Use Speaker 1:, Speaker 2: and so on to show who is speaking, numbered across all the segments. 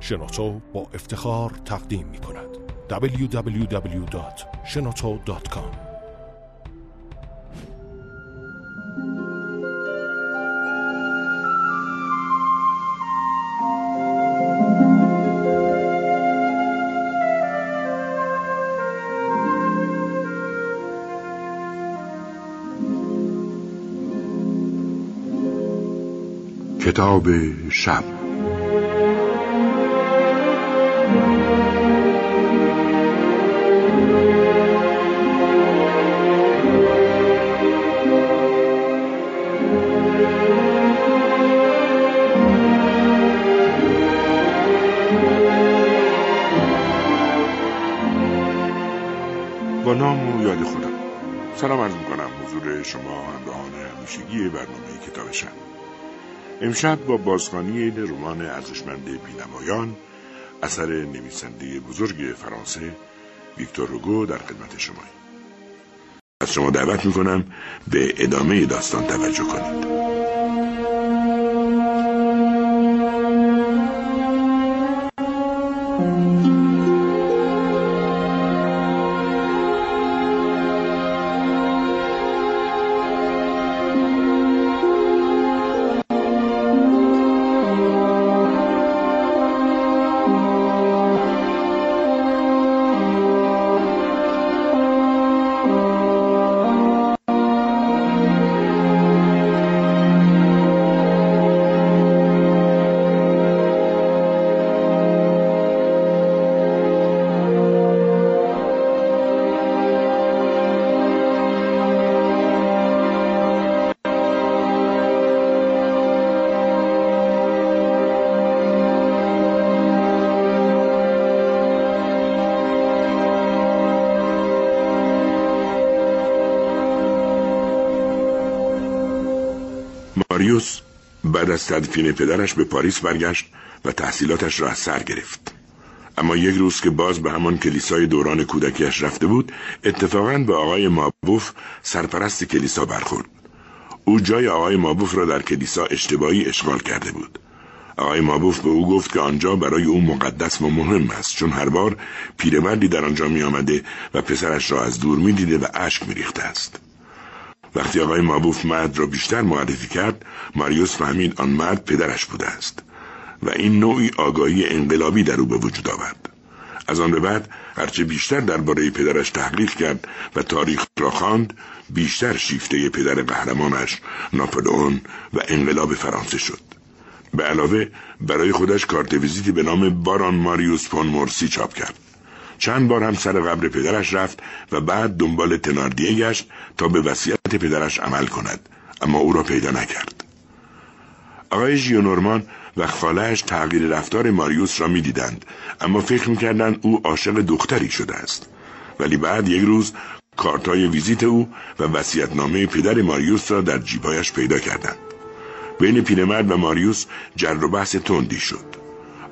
Speaker 1: شنوتو با افتخار تقدیم می کند www.shenoto.com
Speaker 2: کتاب شب شما همراهان همیشگی برنامه کتاب شب امشب با بازخوانی رمان ارزشمند بینوایان اثر نویسنده بزرگ فرانسه ویکتور روگو در خدمت شما از شما دعوت می‌کنم به ادامه داستان توجه کنید. ماریوس بعد از تدفین پدرش به پاریس برگشت و تحصیلاتش را از سر گرفت. اما یک روز که باز به همان کلیسای دوران کودکیش رفته بود اتفاقا به آقای مابوف سرپرست کلیسا برخورد. او جای آقای مابوف را در کلیسا اشتباهی اشغال کرده بود. آقای مابوف به او گفت که آنجا برای او مقدس و مهم است چون هر بار پیرمردی در آنجا می آمده و پسرش را از دور می دیده و اشک می ریخته است. وقتی آقای مابوف مرد را بیشتر معرفی کرد ماریوس فهمید آن مرد پدرش بوده است و این نوعی آگاهی انقلابی در او به وجود آورد. از آن به بعد هرچه بیشتر درباره پدرش تحقیق کرد و تاریخ را خواند بیشتر شیفته پدر قهرمانش ناپلئون و انقلاب فرانسه شد. به علاوه برای خودش کارت ویزیتی به نام باران ماریوس پون مورسی چاپ کرد. چند بار هم سر قبر پدرش رفت و بعد دنبال تناردیه گشت تا به وصیت پدرش عمل کند اما او را پیدا نکرد. آقای ژیونورمان و خالهش تغییر رفتار ماریوس را می‌دیدند اما فکر می‌کردند او عاشق دختری شده است. ولی بعد یک روز کارتای ویزیت او و وصیتنامه پدر ماریوس را در جیبایش پیدا کردند. بین پیرمرد و ماریوس جر و بحث تندی شد.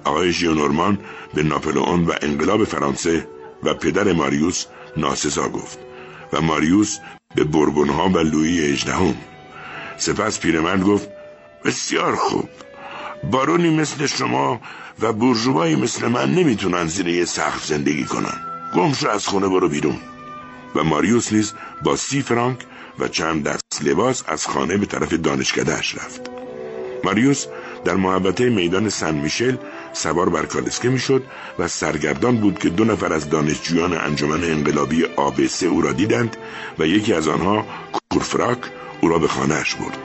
Speaker 2: آقای ژیونورمان به ناپلئون و انقلاب فرانسه و پدر ماریوس ناسزا گفت و ماریوس به بربونها و لویی اجدهم سپس پیرمرد گفت بسیار خوب. بارونی مثل شما و بورژوایی مثل من نمی‌تونن زیر یه سقف زندگی کنن. گمش از خونه برو بیرون. و ماریوس نیز با سی فرانک و چند دست لباس از خانه به طرف دانشکدهش رفت. ماریوس در محبته میدان سن میشل سوار بر کالسکه می‌شد و سرگردان بود که دو نفر از دانشجویان انجمن انقلابی آبسه او را دیدند و یکی از آنها کورفراک او را به خانهاش برد.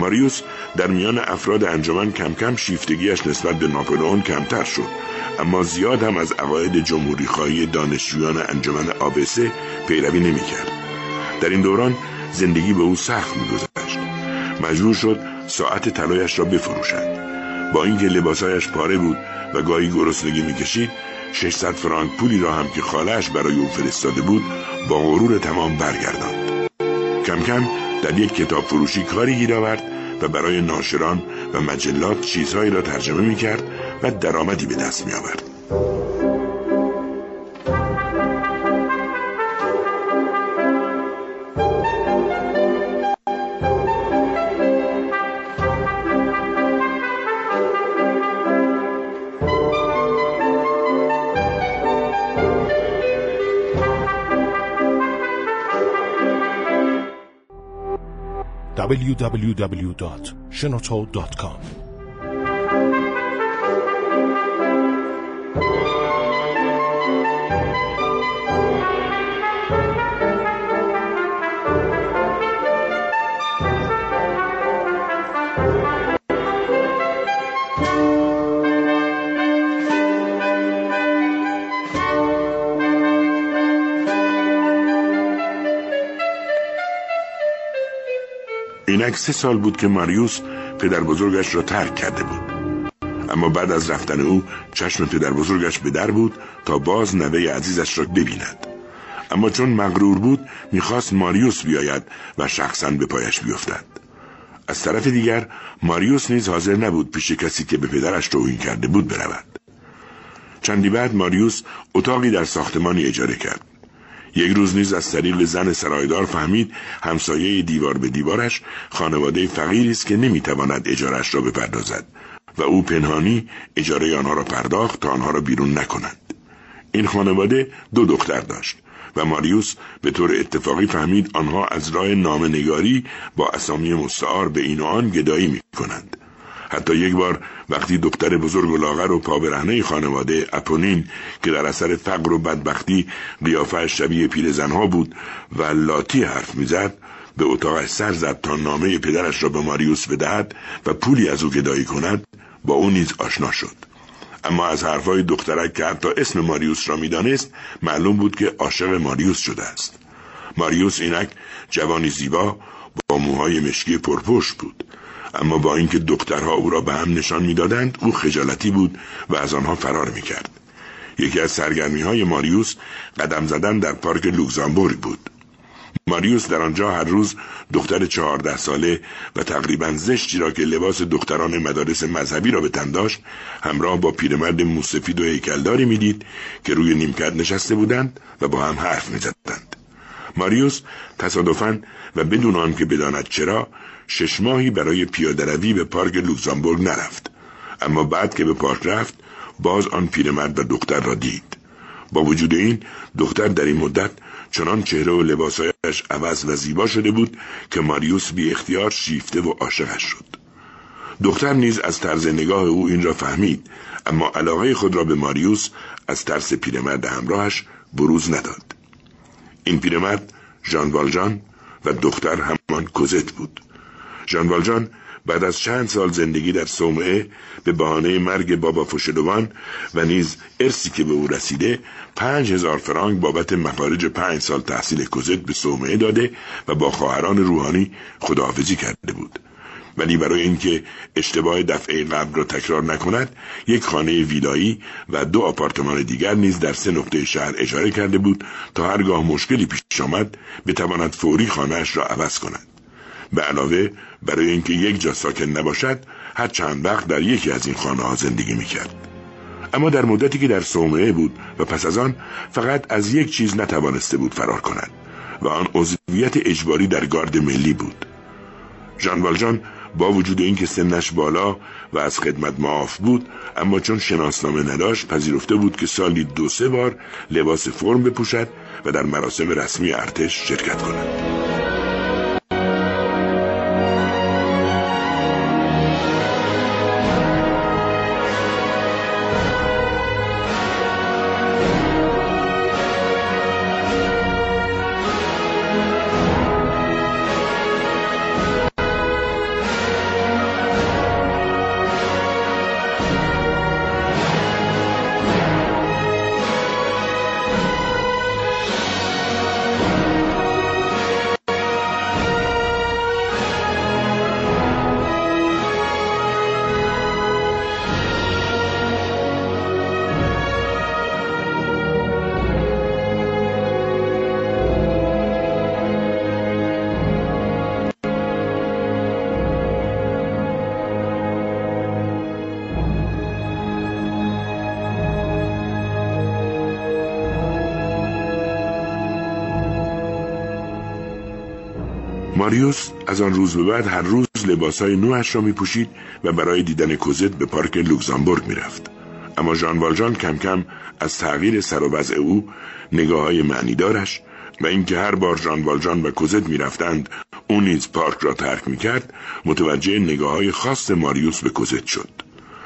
Speaker 2: ماریوس در میان افراد انجمن کم کم شیفتگیش نسبت به ناپلئون کمتر شد اما زیاد هم از عقاید جمهوری خواهی دانشجویان انجمن آبسه پیروی نمی‌کرد. در این دوران زندگی به او سخت میگذشت. مجبور شد ساعت طلایش را بفروشد. با اینکه لباسایش پاره بود و گاهی گرسنگی می‌کشید 600 فرانک پولی را هم که خالهش برای او فرستاده بود با غرور تمام برگرداند کم کم در یک کتاب فروشی کاری گیر آورد و برای ناشران و مجلات چیزهایی را ترجمه می‌کرد و درآمدی به دست می آورد.
Speaker 1: www.shenoto.com
Speaker 2: اینک سه سال بود که ماریوس پدر بزرگش را ترک کرده بود. اما بعد از رفتن او چشم پدر بزرگش به در بود تا باز نوه عزیزش را ببیند. اما چون مغرور بود می‌خواست ماریوس بیاید و شخصا به پایش بیفتد. از طرف دیگر ماریوس نیز حاضر نبود پیش کسی که به پدرش توهین کرده بود برود. چندی بعد ماریوس اتاقی در ساختمانی اجاره کرد. یک روز نیز از طریق زن سرایدار فهمید همسایه دیوار به دیوارش خانواده فقیری است که نمی‌تواند اجارش را بپردازد و او پنهانی اجاره آنها را پرداخت تا آنها را بیرون نکنند این خانواده دو دختر داشت و ماریوس به طور اتفاقی فهمید آنها از راه نامنگاری با اسامی مستعار به این و آن گدایی می کنند. حتی یک بار وقتی دختر بزرگ و لاغر و پابرهنه خانواده اپونین که در اثر فقر و بدبختی قیافه شبیه پیرزنها بود و لاتی حرف می‌زد به اتاقش سر زد تا نامه پدرش را به ماریوس بدهد و پولی از او گدایی کند با او نیز آشنا شد. اما از حرفهای دخترک که حتی اسم ماریوس را می‌دانست معلوم بود که عاشق ماریوس شده است. ماریوس اینک جوانی زیبا با موهای مشکی پرپشت بود. اما با اینکه دخترها او را به هم نشان می‌دادند او خجالتی بود و از آنها فرار می‌کرد. یکی از سرگرمی های ماریوس قدم زدن در پارک لوکزامبورگ بود. ماریوس در آنجا هر روز دختر چهارده ساله و تقریبا زشتی را که لباس دختران مدارس مذهبی را به تن داشت همراه با پیرمرد موسفید و هیکلداری می‌دید که روی نیمکت نشسته بودند و با هم حرف می‌زدند. ماریوس تصادفا و بدون آنکه بداند چرا شش ماهی برای پیادروی به پارک لوکزامبورگ نرفت. اما بعد که به پارک رفت باز آن پیرمرد و دختر را دید. با وجود این دختر در این مدت چنان چهره و لباسایش عوض و زیبا شده بود که ماریوس بی اختیار شیفته و عاشقش شد. دختر نیز از طرز نگاه او این را فهمید اما علاقه خود را به ماریوس از ترس پیرمرد همراهش بروز نداد. این پیرمرد ژان والژان و دختر همان کوزت بود. ژان والژان بعد از چند سال زندگی در صومعه به بهانه مرگ بابا فوشلوان و نیز ارسی که به او رسیده پنج هزار فرانک بابت مخارج پنج سال تحصیل کوزت به صومعه داده و با خواهران روحانی خداحافظی کرده بود. ولی برای اینکه اشتباه دفعه قبل را تکرار نکند یک خانه ویلایی و دو آپارتمان دیگر نیز در سه نقطه شهر اجاره کرده بود تا هرگاه مشکلی پیش آمد بتواند فوری خانهاش را عوض کند. به علاوه برای اینکه یک جا ساکن نباشد هر چند وقت در یکی از این خانه ها زندگی می‌کرد. اما در مدتی که در صومعه بود و پس از آن فقط از یک چیز نتوانسته بود فرار کند و آن عضویت اجباری در گارد ملی بود. ژان والژان با وجود اینکه سنش بالا و از خدمت معاف بود اما چون شناسنامه نداشت پذیرفته بود که سالی دو سه بار لباس فرم بپوشد و در مراسم رسمی ارتش شرکت کند. ماریوس از آن روز به بعد هر روز لباسهای نوش را می پوشید و برای دیدن کوزت به پارک لوکزامبورگ می رفت. اما ژان والژان کم کم از تغییر سر و وضع او نگاه های معنیدارش و اینکه هر بار جان والجان و کوزت می‌رفتند او نیز پارک را ترک می‌کرد متوجه نگاه های خاص ماریوس به کوزت شد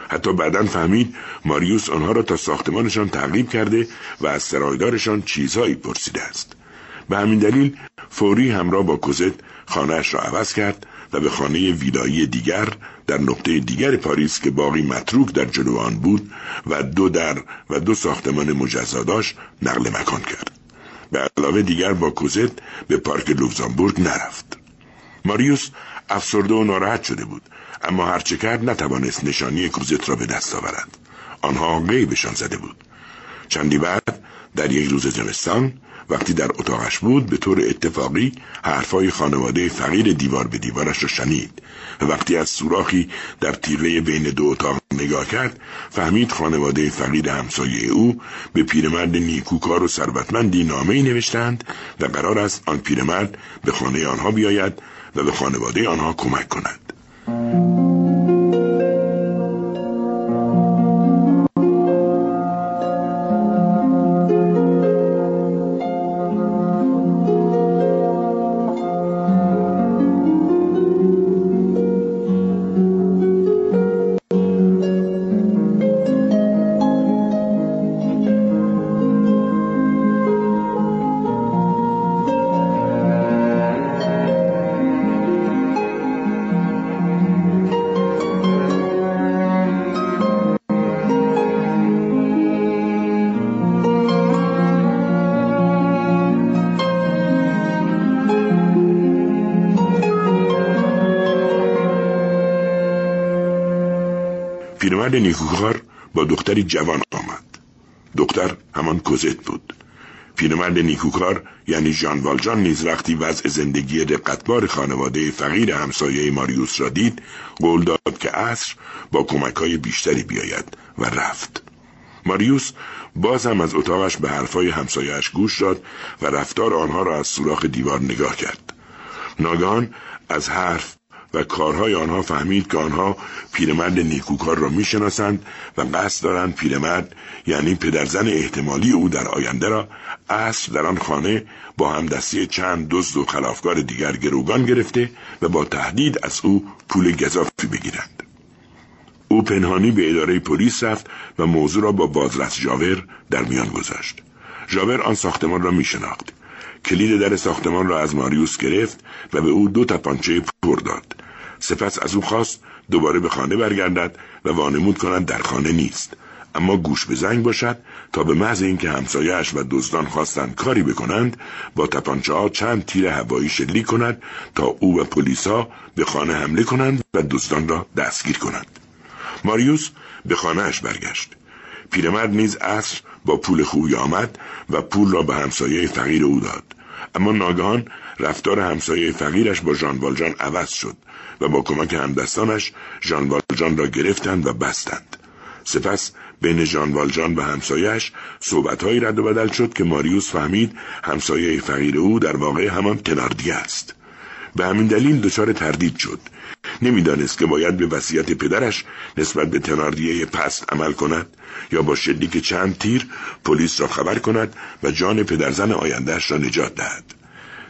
Speaker 2: حتی بعدا فهمید ماریوس آنها را تا ساختمانشان تعقیب کرده و از سرایدارشان چیزهایی پرسیده است به همین دلیل فوری همراه با کوزت خانهاش را عوض کرد و به خانه ویلایی دیگر در نقطه دیگر پاریس که باقی متروک در جلو آن بود و دو در و دو ساختمان مجزا داشت نقل مکان کرد. به علاوه دیگر با کوزت به پارک لوکزامبورگ نرفت. ماریوس افسرده و ناراحت شده بود اما هرچه کرد نتوانست نشانی کوزت را به دست آورد. آنها غیبشان زده بود. چندی بعد در یک روز زمستان وقتی در اتاقش بود به طور اتفاقی حرفای خانواده فقیر دیوار به دیوارش را شنید و وقتی از سوراخی در تیره بین دو اتاق نگاه کرد فهمید خانواده فقیر همسایه او به پیرمرد نیکوکار و ثروتمندی نامه نوشتند و قرار است آن پیرمرد به خانه آنها بیاید و به خانواده آنها کمک کند. پیرمرد نیکوکار با دختری جوان آمد. دختر همان کوزت بود. پیرمرد نیکوکار یعنی ژان والجان نیز وقتی وضع زندگی رقتبار خانواده فقیر همسایه ماریوس را دید قول داد که عصر با کمک های بیشتری بیاید و رفت. ماریوس باز هم از اتاقش به حرفای همسایهاش گوش داد و رفتار آنها را از سوراخ دیوار نگاه کرد. ناگهان از حرف و کارهای آنها فهمید که آنها پیرمرد نیکوکار را می‌شناسند و قصد دارند پیرمرد یعنی پدرزن احتمالی او در آینده را اصر در آن خانه با هم دستی چند دزد و خلافکار دیگر گروگان گرفته و با تهدید از او پول گذافی بگیرند او پنهانی به اداره پلیس رفت و موضوع را با بازرس جاور در میان گذاشت جاور آن ساختمان را می شناخت. کلید در ساختمان را از ماریوس گرفت و به او دو تپانچه پر داد. سپس از او خواست دوباره به خانه برگردد و وانمود کند در خانه نیست. اما گوش به زنگ باشد تا به محض اینکه همسایهاش و دزدان خواستند کاری بکنند با تپانچه ها چند تیر هوایی شلیک کند تا او و پلیسا به خانه حمله کنند و دزدان را دستگیر کنند. ماریوس به خانهاش برگشت. پیرمرد نیز عصر با پول خوبی آمد و پول را به همسایه فقیر او داد. اما ناگهان رفتار همسایه فقیرش با ژان والجان عوض شد و با کمک همدستانش ژان والجان را گرفتند و بستند. سپس بین ژان والجان و همسایش صحبتهایی رد و بدل شد که ماریوس فهمید همسایه فقیر او در واقع همان تناردیه است. به همین دلیل دچار تردید شد نمی‌دانست که باید به وصیت پدرش نسبت به تناردیه پست عمل کند یا با شلیک چند تیر پلیس را خبر کند و جان پدرزن آیندهش را نجات دهد.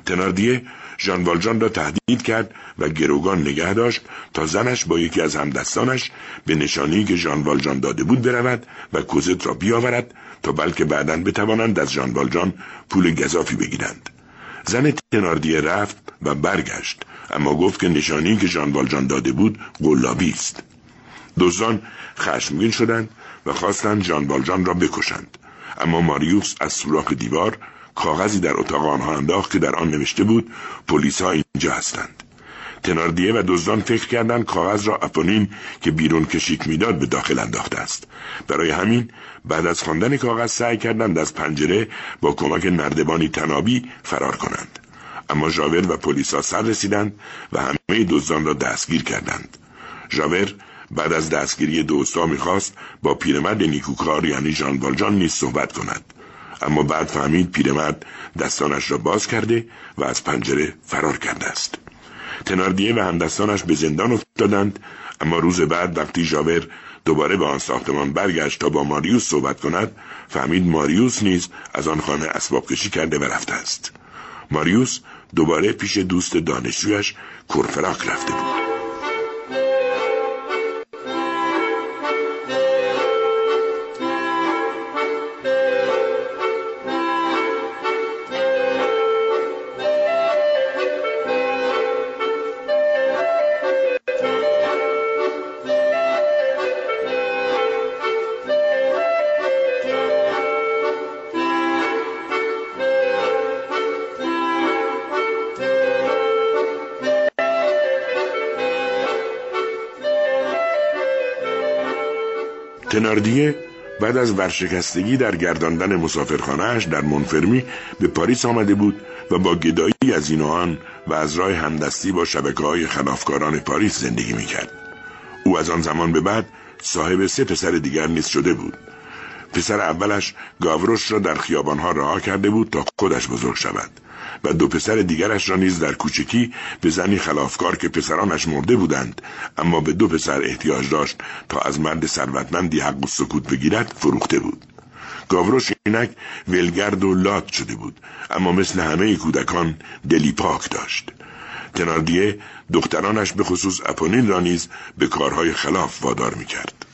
Speaker 2: تناردیه ژان والجان را تهدید کرد و گروگان نگه داشت تا زنش با یکی از همدستانش به نشانی که ژان والجان داده بود برود و کوزت را بیاورد تا بلکه بعدا بتوانند از ژان والجان پول گذافی بگیرند. زن تناردیه رفت و برگشت. اما گفت که نشانی که ژان والجان داده بود قلابی است. دزدان خشمگین شدند و خواستند ژان والجان را بکشند. اما ماریوس از سوراخ دیوار کاغذی در اتاق آنها انداخت که در آن نوشته بود پلیس ها اینجا هستند. تناردیه و دزدان فکر کردند کاغذ را اپونین که بیرون کشیک می‌داد به داخل انداخته است. برای همین بعد از خواندن کاغذ سعی کردند از پنجره با کمک نردبانی تنابی فرار کنند. اما ژاور و پلیسا سر رسیدند و همه دزدان را دستگیر کردند. ژاور بعد از دستگیری دوستا می‌خواست با پیرمرد نیکوکار یعنی ژان والجان نیز صحبت کند. اما بعد فهمید پیرمرد دستانش را باز کرده و از پنجره فرار کرده است. تناردیه و همدستانش به زندان افتادند اما روز بعد وقتی ژاور دوباره به آن ساختمان برگشت تا با ماریوس صحبت کند فهمید ماریوس نیز از آن خانه اسباب کشی کرده و رفته است. ماریوس دوباره پیش دوست دانشجویش کورفراک رفته بود. تناردیه بعد از ورشکستگی در گرداندن مسافرخانهاش در منفرمی به پاریس آمده بود و با گدایی از این و آن و از راه همدستی با شبکه های خلافکاران پاریس زندگی می‌کرد. او از آن زمان به بعد صاحب سه پسر دیگر نیز شده بود. پسر اولش گاوروش را در خیابانها رها کرده بود تا خودش بزرگ شود. و دو پسر دیگرش را نیز در کوچکی به زنی خلافکار که پسرانش مرده بودند اما به دو پسر احتیاج داشت تا از مرد ثروتمندی حق و سکوت بگیرد فروخته بود. گاوروش اینک ولگرد و لات شده بود اما مثل همه کودکان دلی پاک داشت. تناردیه دخترانش به خصوص اپونین را نیز به کارهای خلاف وادار می‌کرد.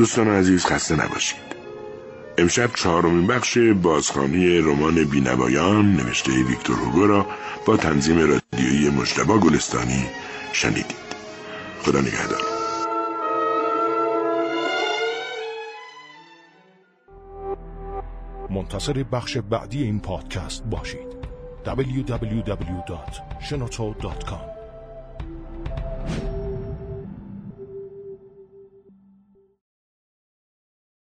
Speaker 2: دوستان عزیز خسته نباشید. امشب چهارمین بخش بازخانی رمان بینوایان نوشته ویکتور هوگو را با تنظیم رادیویی مجتبا گلستانی شنیدید. خدا نگهدار.
Speaker 1: منتظر بخش بعدی این پادکست باشید. www.shenoto.com